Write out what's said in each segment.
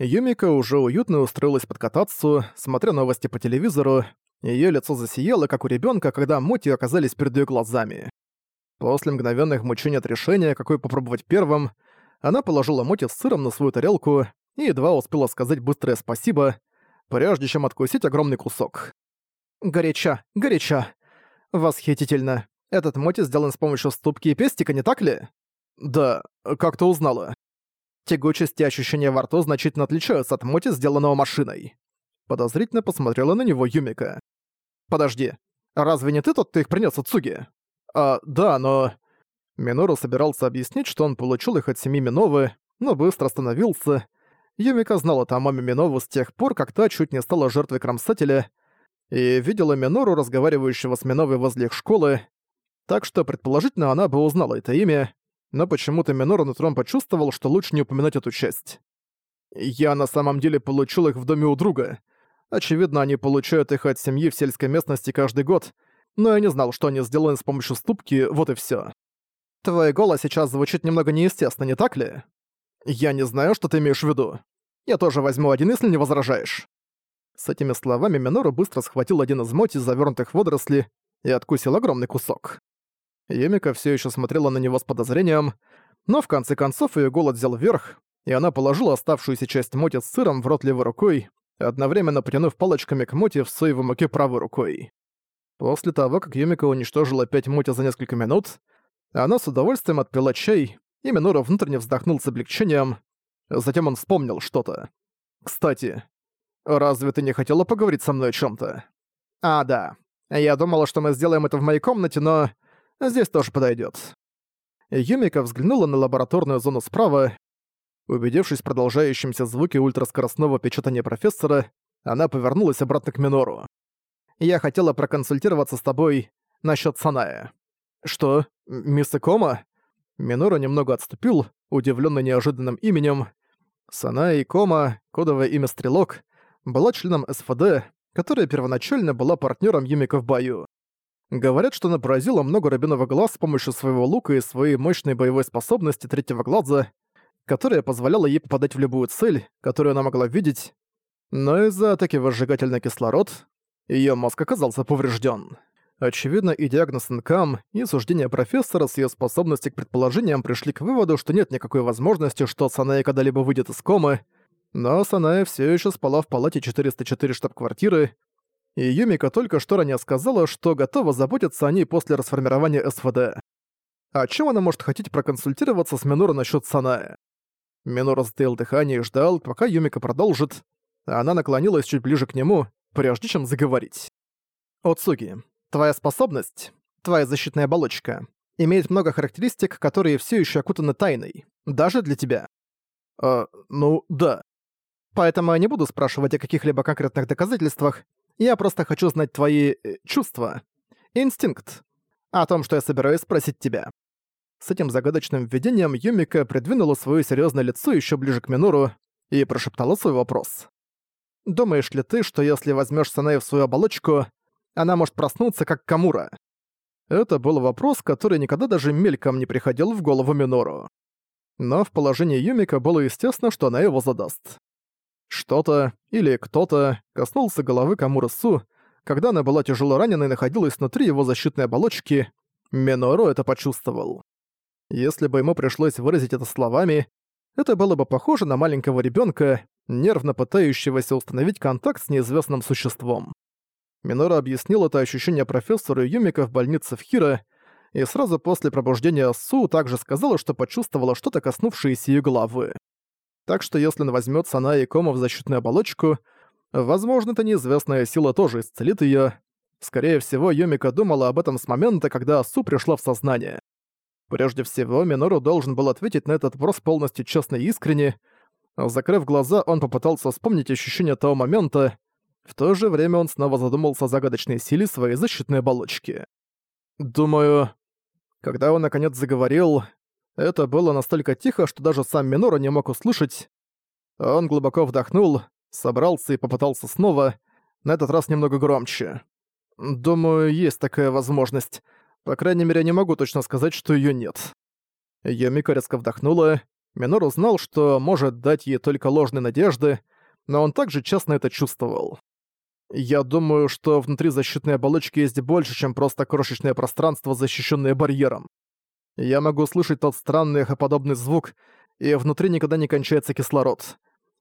Юмика уже уютно устроилась под катацу, смотря новости по телевизору, Её лицо засияло, как у ребёнка, когда моти оказались перед её глазами. После мгновенных мучений от решения, какой попробовать первым, она положила моти с сыром на свою тарелку и едва успела сказать быстрое спасибо, прежде чем откусить огромный кусок. «Горяча, горяча! Восхитительно! Этот моти сделан с помощью ступки и пестика, не так ли?» «Да, как ты узнала?» Тягучесть и ощущения во рту значительно отличаются от моти, сделанного машиной. Подозрительно посмотрела на него Юмика. «Подожди, разве не ты тот, кто их принес Цуги?» «А, да, но...» Минору собирался объяснить, что он получил их от семьи Миновы, но быстро остановился. Юмика знала Тамами Минову с тех пор, как та чуть не стала жертвой кромсателя, и видела Минору, разговаривающего с Миновой возле их школы, так что, предположительно, она бы узнала это имя, но почему-то Минору нутром почувствовал, что лучше не упоминать эту часть. «Я на самом деле получил их в доме у друга. Очевидно, они получают их от семьи в сельской местности каждый год, но я не знал, что они сделаны с помощью ступки, вот и всё. Твой голос сейчас звучит немного неестественно, не так ли? Я не знаю, что ты имеешь в виду. Я тоже возьму один, если не возражаешь. С этими словами Минору быстро схватил один из моти, завёрнутых в водоросли, и откусил огромный кусок. Юмика всё ещё смотрела на него с подозрением, но в конце концов её голод взял верх, и она положила оставшуюся часть моти с сыром в рот левой рукой, одновременно потянув палочками к моти в соевой муке правой рукой. После того, как Юмика уничтожила пять моти за несколько минут, она с удовольствием отпила чай, и Минора внутренне вздохнул с облегчением. Затем он вспомнил что-то. «Кстати, разве ты не хотела поговорить со мной о чем то «А, да. Я думала, что мы сделаем это в моей комнате, но здесь тоже подойдет. Юмика взглянула на лабораторную зону справа Убедившись в продолжающемся звуке ультраскоростного печатания профессора, она повернулась обратно к Минору. «Я хотела проконсультироваться с тобой насчет Саная». «Что? Мисс Кома?» Минору немного отступил, удивленный неожиданным именем. Саная Кома, кодовое имя Стрелок, была членом СФД, которая первоначально была партнером Юмика в бою. Говорят, что она поразила много рубиновых глаз с помощью своего лука и своей мощной боевой способности третьего глаза, которая позволяла ей попадать в любую цель, которую она могла видеть, но из-за атаки возжигательный кислород её мозг оказался повреждён. Очевидно, и диагноз НКАМ, и суждение профессора с её способности к предположениям пришли к выводу, что нет никакой возможности, что Саная когда-либо выйдет из комы, но Саная всё ещё спала в палате 404 штаб-квартиры, и Юмика только что ранее сказала, что готова заботиться о ней после расформирования СВД. О чем она может хотеть проконсультироваться с Минору насчёт Саная? Минора затаил дыхание и ждал, пока Юмика продолжит. Она наклонилась чуть ближе к нему, прежде чем заговорить. «Оцуги, твоя способность, твоя защитная оболочка, имеет много характеристик, которые все еще окутаны тайной, даже для тебя». «А, ну, да». «Поэтому я не буду спрашивать о каких-либо конкретных доказательствах, я просто хочу знать твои... Э, чувства. Инстинкт. О том, что я собираюсь спросить тебя. С этим загадочным введением Юмика придвинула свое серьезное лицо еще ближе к Минору и прошептала свой вопрос. «Думаешь ли ты, что если возьмешь Санэй в свою оболочку, она может проснуться, как Камура?» Это был вопрос, который никогда даже мельком не приходил в голову Минору. Но в положении Юмика было естественно, что она его задаст. Что-то или кто-то коснулся головы Камуры Су, когда она была тяжело ранена и находилась внутри его защитной оболочки, Минору это почувствовал. Если бы ему пришлось выразить это словами, это было бы похоже на маленького ребенка, нервно пытающегося установить контакт с неизвестным существом. Минора объяснил это ощущение профессору Юмика в больнице в Хиро, и сразу после пробуждения Су также сказала, что почувствовала что-то коснувшееся ее головы. Так что если он возьмет Сана Кома в защитную оболочку, возможно, эта неизвестная сила тоже исцелит ее. Скорее всего, Юмика думала об этом с момента, когда Су пришла в сознание. Прежде всего, Минору должен был ответить на этот вопрос полностью честно и искренне. Закрыв глаза, он попытался вспомнить ощущения того момента. В то же время он снова задумался о загадочной силе своей защитной оболочки. Думаю, когда он наконец заговорил, это было настолько тихо, что даже сам Минору не мог услышать. Он глубоко вдохнул, собрался и попытался снова, на этот раз немного громче. Думаю, есть такая возможность. По крайней мере, я не могу точно сказать, что её нет. Юмика резко вдохнула, Минору знал, что может дать ей только ложные надежды, но он также честно это чувствовал. Я думаю, что внутри защитной оболочки есть больше, чем просто крошечное пространство, защищенное барьером. Я могу слышать тот странный эхоподобный звук, и внутри никогда не кончается кислород.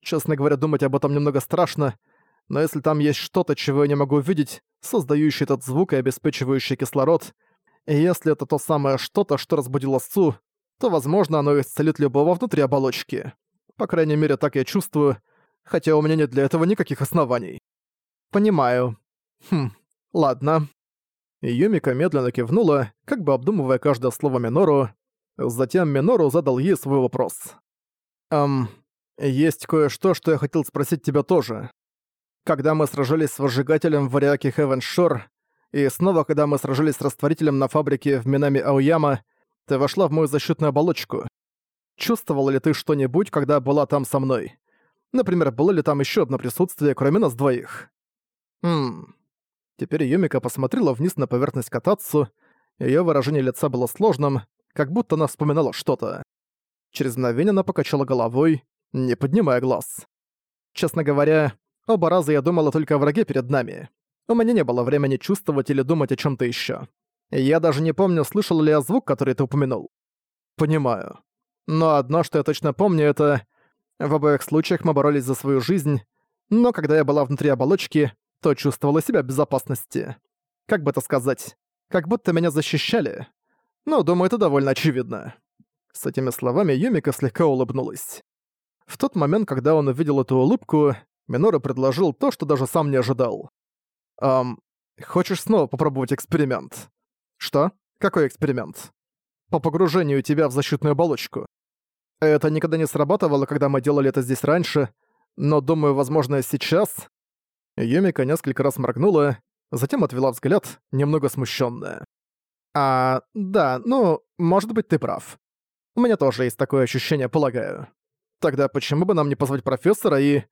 Честно говоря, думать об этом немного страшно, но если там есть что-то, чего я не могу увидеть, создающее этот звук и обеспечивающее кислород, и если это то самое что-то, что разбудило Су, то, возможно, оно исцелит любого внутри оболочки. По крайней мере, так я чувствую, хотя у меня нет для этого никаких оснований. Понимаю. Хм, ладно. Юмика медленно кивнула, как бы обдумывая каждое слово Минору. Затем Минору задал ей свой вопрос. «Эм, есть кое-что, что я хотел спросить тебя тоже. Когда мы сражались с выжигателем в Вариаке Хевеншор, и снова, когда мы сражались с растворителем на фабрике в Минами Ауяма, ты вошла в мою защитную оболочку. Чувствовала ли ты что-нибудь, когда была там со мной? Например, было ли там еще одно присутствие, кроме нас двоих? Хм. Теперь Юмика посмотрела вниз на поверхность Катацу, её выражение лица было сложным, как будто она вспоминала что-то. Через мгновение она покачала головой, не поднимая глаз. Честно говоря, оба раза я думала только о враге перед нами. У меня не было времени чувствовать или думать о чем то еще. Я даже не помню, слышал ли я звук, который ты упомянул. Понимаю. Но одно, что я точно помню, это... В обоих случаях мы боролись за свою жизнь, но когда я была внутри оболочки, то чувствовала себя в безопасности. Как бы это сказать? Как будто меня защищали. Ну, думаю, это довольно очевидно. С этими словами Юмика слегка улыбнулась. В тот момент, когда он увидел эту улыбку, Минора предложил то, что даже сам не ожидал. «Эм, хочешь снова попробовать эксперимент?» «Что? Какой эксперимент?» «По погружению тебя в защитную оболочку. Это никогда не срабатывало, когда мы делали это здесь раньше, но, думаю, возможно, сейчас...» Юмика несколько раз моргнула, затем отвела взгляд, немного смущенная. «А, да, ну, может быть, ты прав. У меня тоже есть такое ощущение, полагаю. Тогда почему бы нам не позвать профессора и...»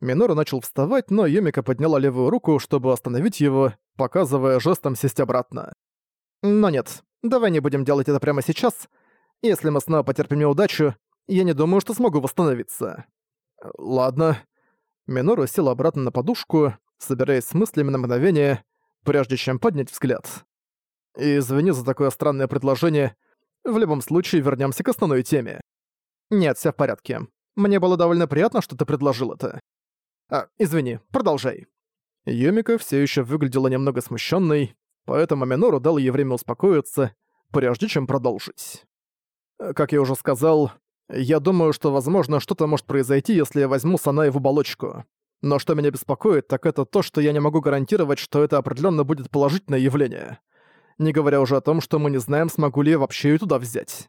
Минору начал вставать, но Юмика подняла левую руку, чтобы остановить его, показывая жестом сесть обратно. «Но нет, давай не будем делать это прямо сейчас. Если мы снова потерпим неудачу, я не думаю, что смогу восстановиться». «Ладно». Минору сел обратно на подушку, собираясь с мыслями на мгновение, прежде чем поднять взгляд. «Извини за такое странное предложение. В любом случае, вернемся к основной теме». «Нет, все в порядке. Мне было довольно приятно, что ты предложил это». «А, извини, продолжай». Юмика все еще выглядела немного смущенной, поэтому Минору дал ей время успокоиться, прежде чем продолжить. Как я уже сказал, я думаю, что, возможно, что-то может произойти, если я возьму Санаи в оболочку. Но что меня беспокоит, так это то, что я не могу гарантировать, что это определенно будет положительное явление. Не говоря уже о том, что мы не знаем, смогу ли я вообще ее туда взять.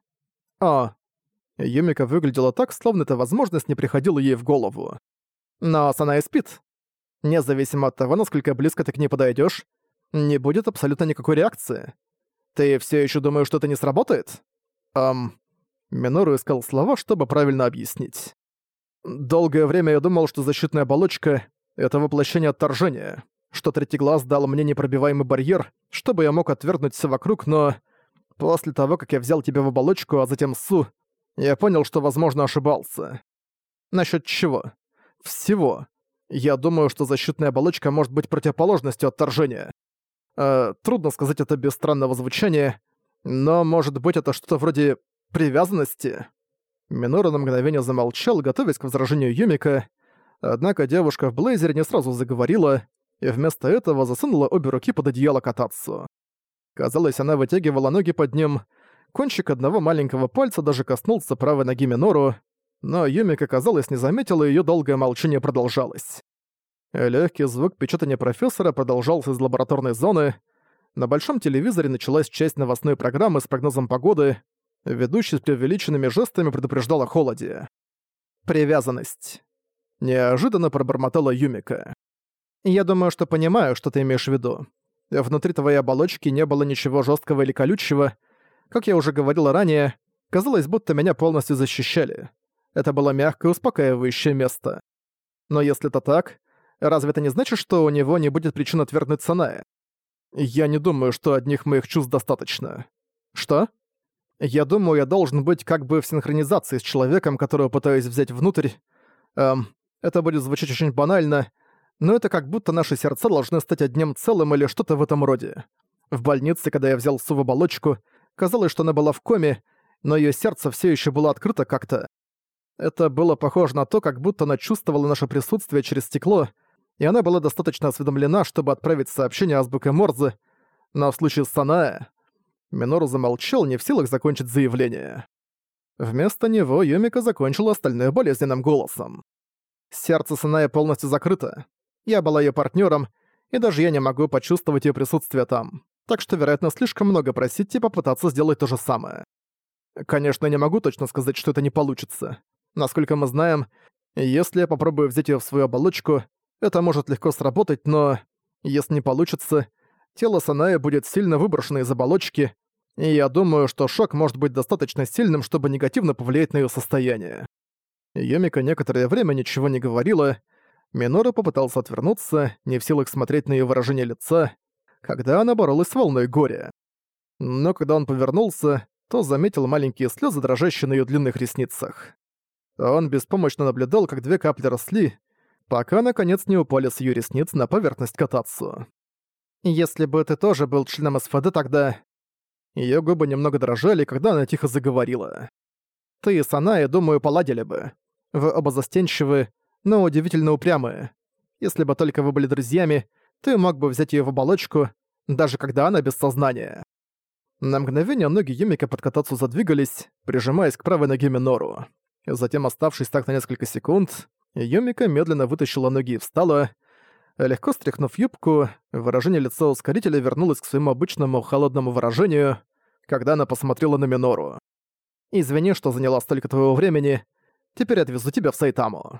А. Юмика выглядела так, словно эта возможность не приходила ей в голову. Но Санаи спит. Независимо от того, насколько близко ты к ней подойдешь, не будет абсолютно никакой реакции. Ты все еще думаешь, что это не сработает? Эм... Минору искал слова, чтобы правильно объяснить. Долгое время я думал, что защитная оболочка — это воплощение отторжения, что третий глаз дал мне непробиваемый барьер, чтобы я мог отвергнуть все вокруг, но... После того, как я взял тебя в оболочку, а затем Су, я понял, что, возможно, ошибался. Насчет чего? Всего. Я думаю, что защитная оболочка может быть противоположностью отторжения. Э, трудно сказать это без странного звучания, но, может быть, это что-то вроде привязанности. Минора на мгновение замолчал, готовясь к возражению Юмика, однако девушка в блейзере не сразу заговорила, и вместо этого засунула обе руки под одеяло кататься. Казалось, она вытягивала ноги под ним, кончик одного маленького пальца даже коснулся правой ноги Минору, но Юмика, казалось, не заметила, и её долгое молчание продолжалось. Легкий звук печатания профессора продолжался из лабораторной зоны. На большом телевизоре началась часть новостной программы с прогнозом погоды, Ведущий с преувеличенными жестами предупреждал о холоде. «Привязанность». Неожиданно пробормотала Юмика. «Я думаю, что понимаю, что ты имеешь в виду. Внутри твоей оболочки не было ничего жесткого или колючего. Как я уже говорила ранее, казалось, будто меня полностью защищали. Это было мягкое, успокаивающее место. Но если это так, разве это не значит, что у него не будет причин отвергнуть Саная? Я не думаю, что одних моих чувств достаточно. Что? Я думаю, я должен быть как бы в синхронизации с человеком, которого пытаюсь взять внутрь. Эм, это будет звучать очень банально, но это как будто наши сердца должны стать одним целым или что-то в этом роде. В больнице, когда я взял Су в оболочку, казалось, что она была в коме, но её сердце всё ещё было открыто как-то. Это было похоже на то, как будто она чувствовала наше присутствие через стекло, и она была достаточно осведомлена, чтобы отправить сообщение азбукой Морзе, но в случае с Саная... Минору замолчал, не в силах закончить заявление. Вместо него Юмика закончила остальное болезненным голосом. Сердце Саная полностью закрыто. Я была её партнёром, и даже я не могу почувствовать её присутствие там. Так что, вероятно, слишком много просить и попытаться сделать то же самое. Конечно, не могу точно сказать, что это не получится. Насколько мы знаем, если я попробую взять её в свою оболочку, это может легко сработать, но если не получится, тело Саная будет сильно выброшено из оболочки, и я думаю, что шок может быть достаточно сильным, чтобы негативно повлиять на её состояние. Юмика некоторое время ничего не говорила. Минора попытался отвернуться, не в силах смотреть на её выражение лица, когда она боролась с волной горя. Но когда он повернулся, то заметил маленькие слёзы, дрожащие на её длинных ресницах. Он беспомощно наблюдал, как две капли росли, пока наконец не упали с её ресниц на поверхность Катацу. «Если бы ты тоже был членом СФД, тогда...» Её губы немного дрожали, когда она тихо заговорила. «Ты и Саная, думаю, поладили бы. Вы оба застенчивы, но удивительно упрямые. Если бы только вы были друзьями, ты мог бы взять её в оболочку, даже когда она без сознания». На мгновение ноги Юмика под Катацу задвигались, прижимаясь к правой ноге Минору. Затем, оставшись так на несколько секунд, Юмика медленно вытащила ноги и встала. Легко стряхнув юбку, выражение лица ускорителя вернулось к своему обычному холодному выражению, когда она посмотрела на Минору. «Извини, что заняла столько твоего времени. Теперь отвезу тебя в Сайтаму».